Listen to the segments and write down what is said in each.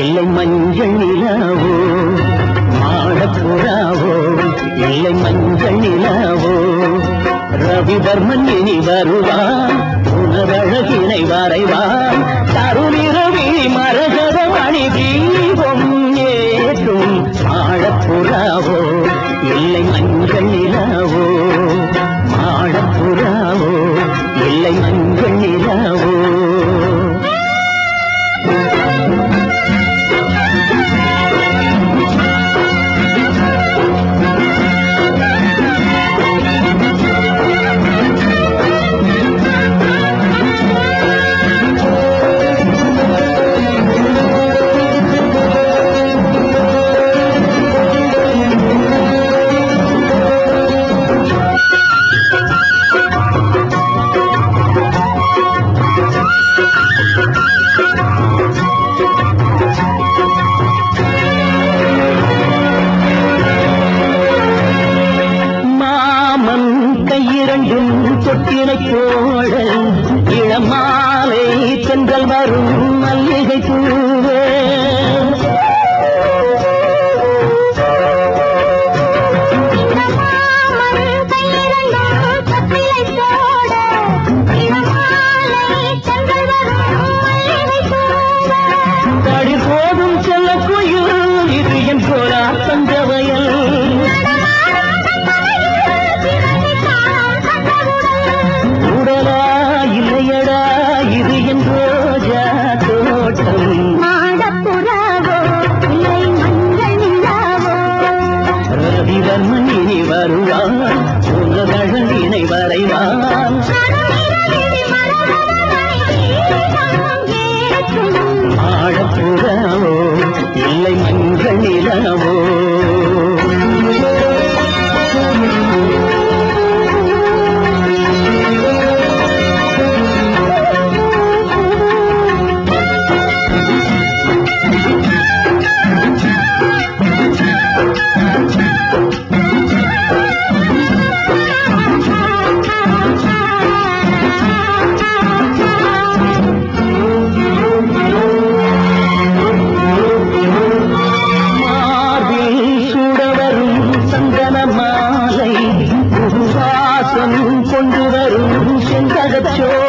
இல்லை மஞ்சள் நிலாவோ மாடப்புறாவோ? இல்லை மஞ்சள் நிலாவோ ரவிதர்மன் இனி வருவான் உணரழகினை வரைவான் தருளிரவி மரகத மணி தீபம் ஏற்றும் மாடப்புறாவோ? இல்லை கையிரண்டும் தொட்டினை இளமாலை சென்றல் வரும் மல்லிகை பூவே வருவான் வரைவான் ஆழப்புறாவோ இல்லை மஞ்சள் நிலவோ Egyptian.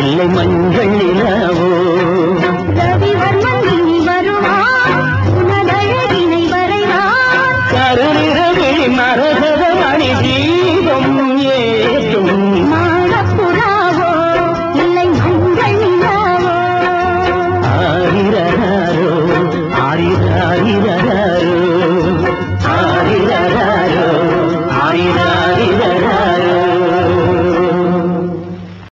இல்லை மஞ்சள் நிலாவோ